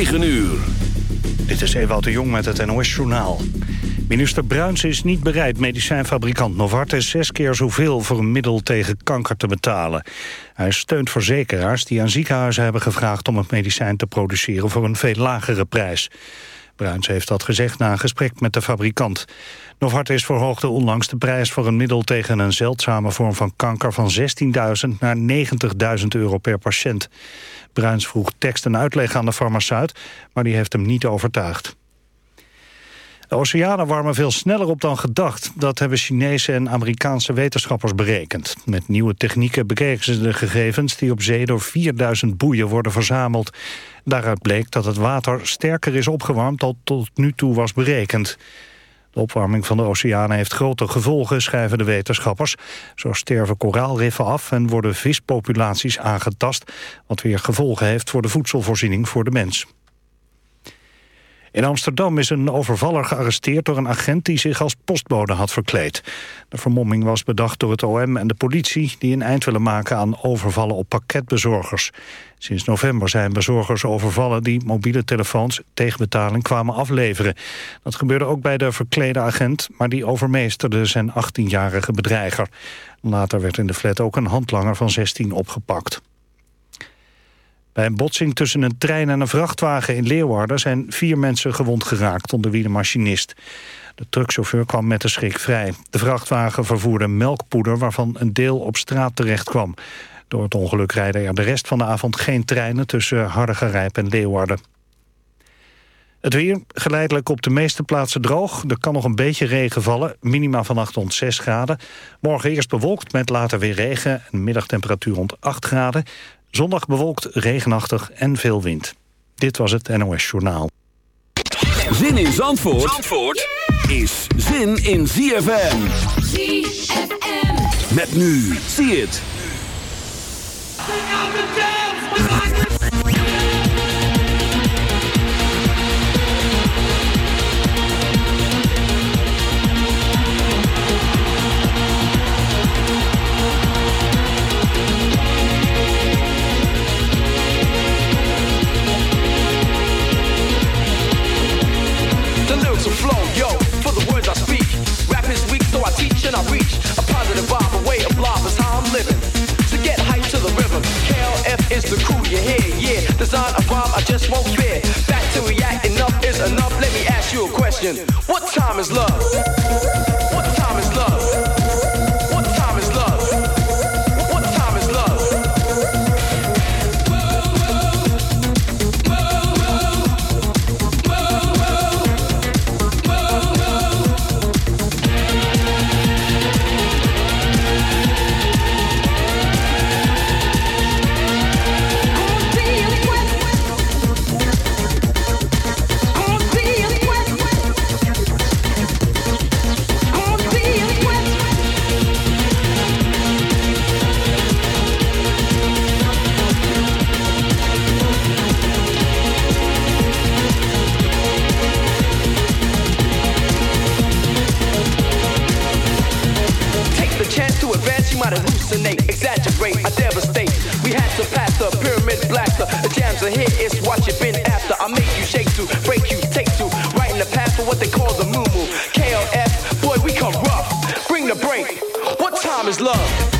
9 uur. Dit is Ewout de Jong met het NOS-journaal. Minister Bruins is niet bereid medicijnfabrikant Novartis zes keer zoveel voor een middel tegen kanker te betalen. Hij steunt verzekeraars die aan ziekenhuizen hebben gevraagd om het medicijn te produceren voor een veel lagere prijs. Bruins heeft dat gezegd na een gesprek met de fabrikant. Novartis verhoogde onlangs de prijs voor een middel tegen een zeldzame vorm van kanker van 16.000 naar 90.000 euro per patiënt. Bruins vroeg tekst en uitleg aan de farmaceut, maar die heeft hem niet overtuigd. De oceanen warmen veel sneller op dan gedacht. Dat hebben Chinese en Amerikaanse wetenschappers berekend. Met nieuwe technieken bekeken ze de gegevens... die op zee door 4000 boeien worden verzameld. Daaruit bleek dat het water sterker is opgewarmd... dan tot nu toe was berekend. De opwarming van de oceanen heeft grote gevolgen, schrijven de wetenschappers. Zo sterven koraalriffen af en worden vispopulaties aangetast... wat weer gevolgen heeft voor de voedselvoorziening voor de mens. In Amsterdam is een overvaller gearresteerd door een agent die zich als postbode had verkleed. De vermomming was bedacht door het OM en de politie die een eind willen maken aan overvallen op pakketbezorgers. Sinds november zijn bezorgers overvallen die mobiele telefoons tegen betaling kwamen afleveren. Dat gebeurde ook bij de verklede agent, maar die overmeesterde zijn 18-jarige bedreiger. Later werd in de flat ook een handlanger van 16 opgepakt. Bij een botsing tussen een trein en een vrachtwagen in Leeuwarden... zijn vier mensen gewond geraakt, onder wie de machinist. De truckchauffeur kwam met de schrik vrij. De vrachtwagen vervoerde melkpoeder waarvan een deel op straat terecht kwam. Door het ongeluk rijden er de rest van de avond geen treinen... tussen Hardergerijp en Leeuwarden. Het weer geleidelijk op de meeste plaatsen droog. Er kan nog een beetje regen vallen. Minima vannacht rond 6 graden. Morgen eerst bewolkt met later weer regen. Een middagtemperatuur rond 8 graden. Zondag bewolkt, regenachtig en veel wind. Dit was het NOS Journaal. Zin in Zandvoort, Zandvoort is zin in ZFM. ZFM. Met nu, zie het. And I reach a positive vibe, a way of life is how I'm living. So get hyped to the rhythm. KLF is the crew you hear, yeah. Design a rhyme I just won't fear. Back to react, enough is enough. Let me ask you a question. What time is love? So here is what you've been after. I make you shake to, break you, take to, right in the path for what they call the moo moo. KLF, boy, we come rough. Bring the break. What time is love?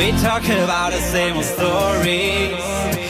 we talk about the same old stories.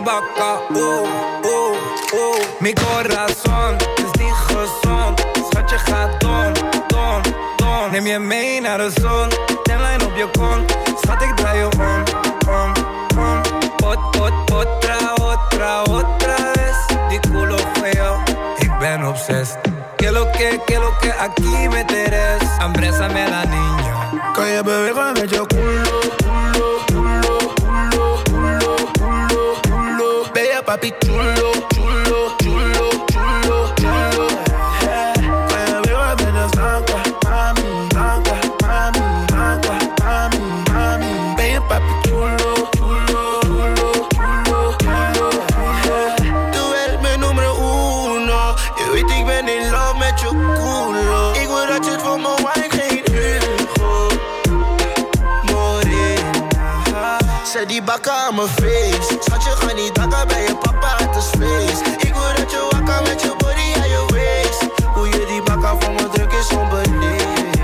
Bakka, oh, oh, oh. Mi corazon is niet gezond. Schatje gaat dom, dom, dom. Neem je mee naar de zon. Tenlijn op je kont. Schat, ik draai je om, om, om. Ot, ot, otra, otra, otra vez. Die culo feo. Ik ben obsessed. Que lo que, que lo que aquí me teres. Ambrésame la niña. Bewegen met je culo, culo, papi chulo, bakken aan mijn face. Schatje, ga niet dakken bij je papa, het is feest. Ik wil dat je wakker met je body aan je waist. Hoe je die bakken voor me druk is onbeleefd.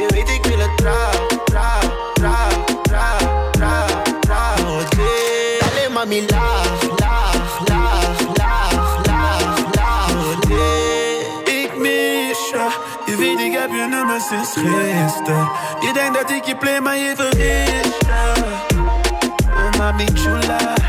Je weet ik wil het trouw, trouw, trouw, trouw, trouw, trouw. Dale mami laag, laag, laag, laag, laag, laag. Ik mis je. Je weet ik heb je nummer sinds gisteren. Je denkt dat ik je play, maar je vergist je. Oh mami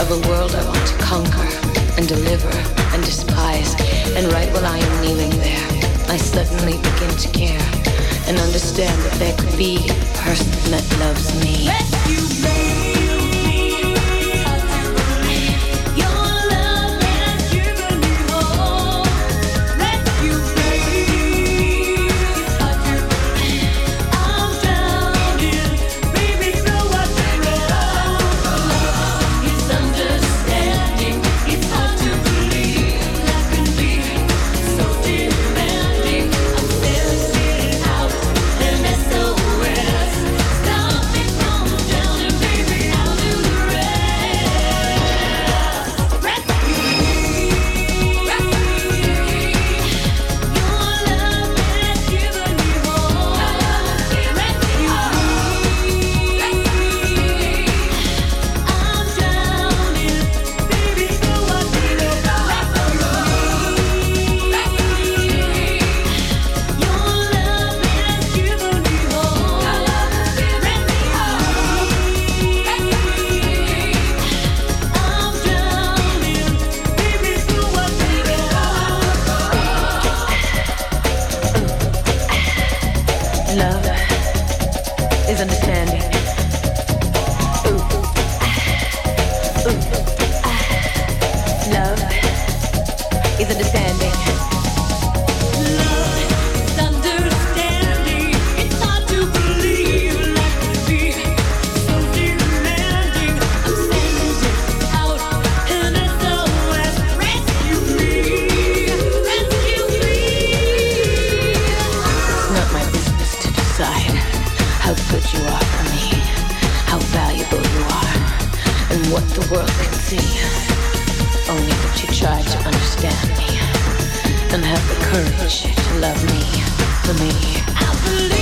of a world I want to conquer and deliver and despise. And right while I am kneeling there, I suddenly begin to care and understand that there could be a person that loves me. Rescue. how good you are for me, how valuable you are, and what the world can see. Only that you try to understand me and have the courage to love me for me. I believe.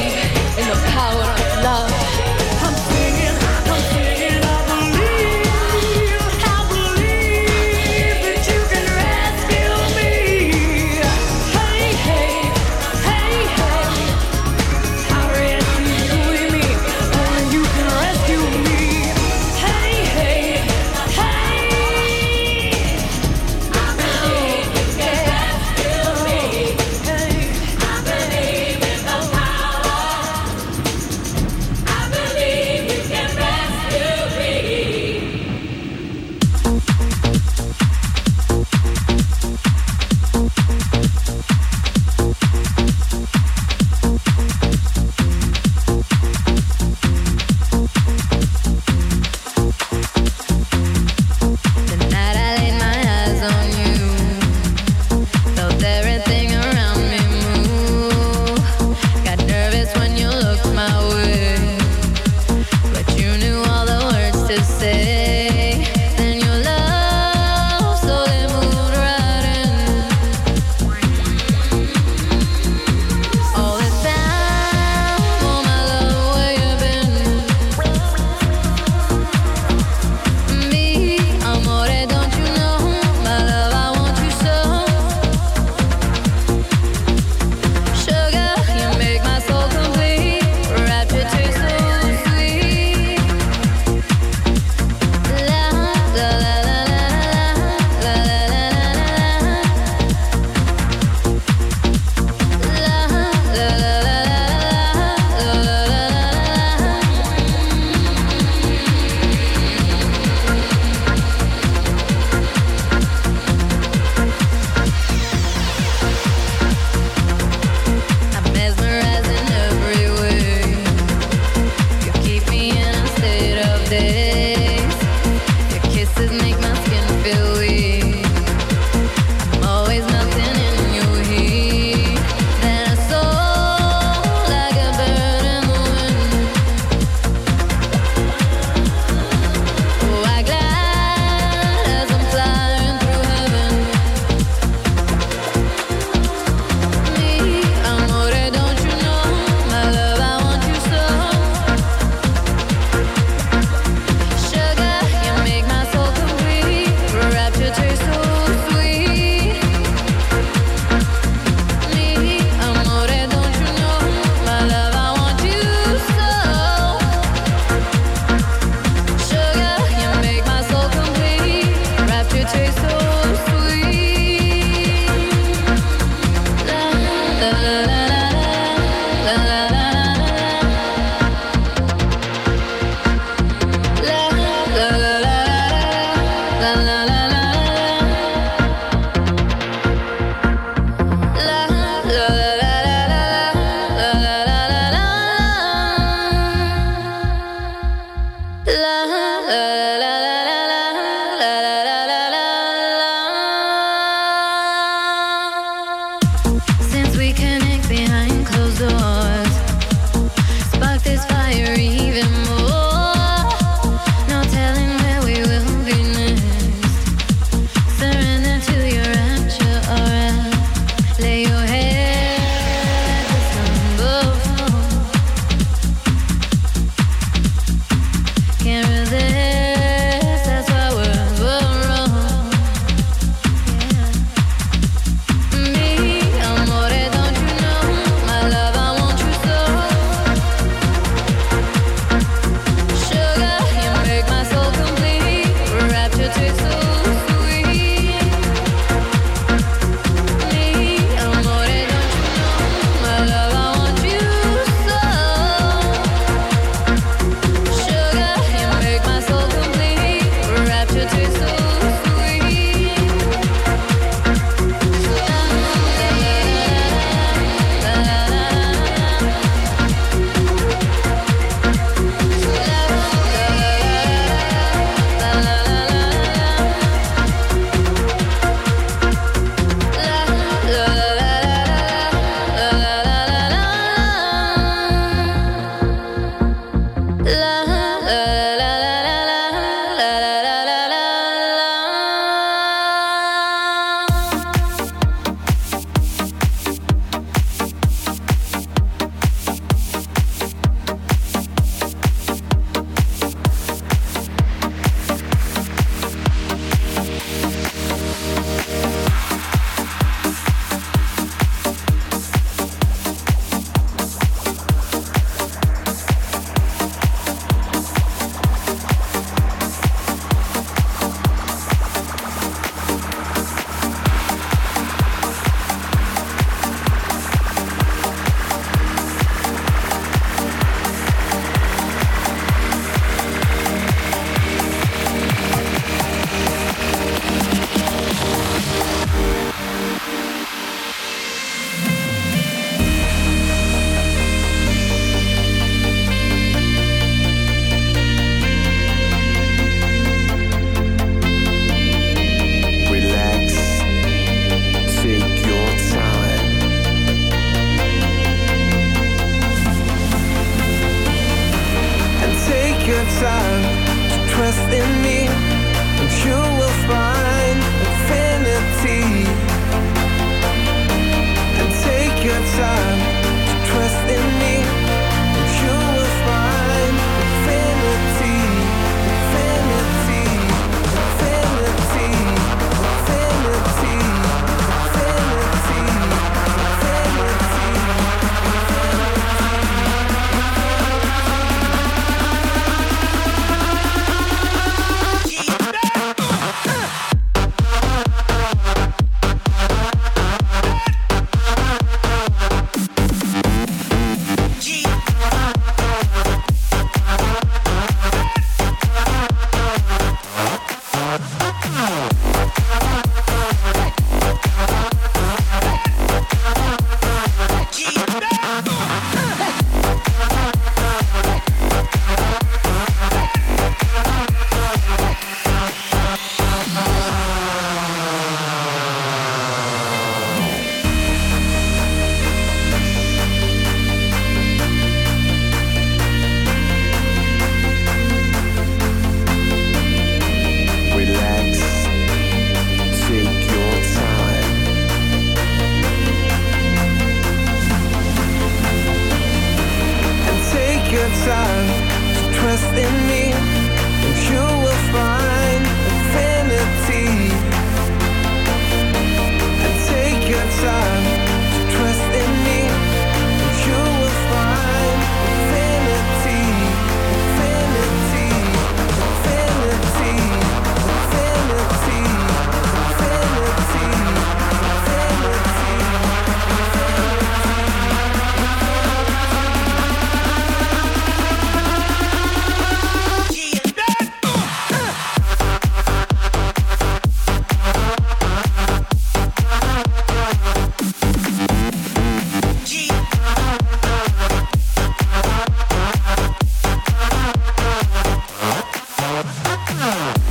Bye.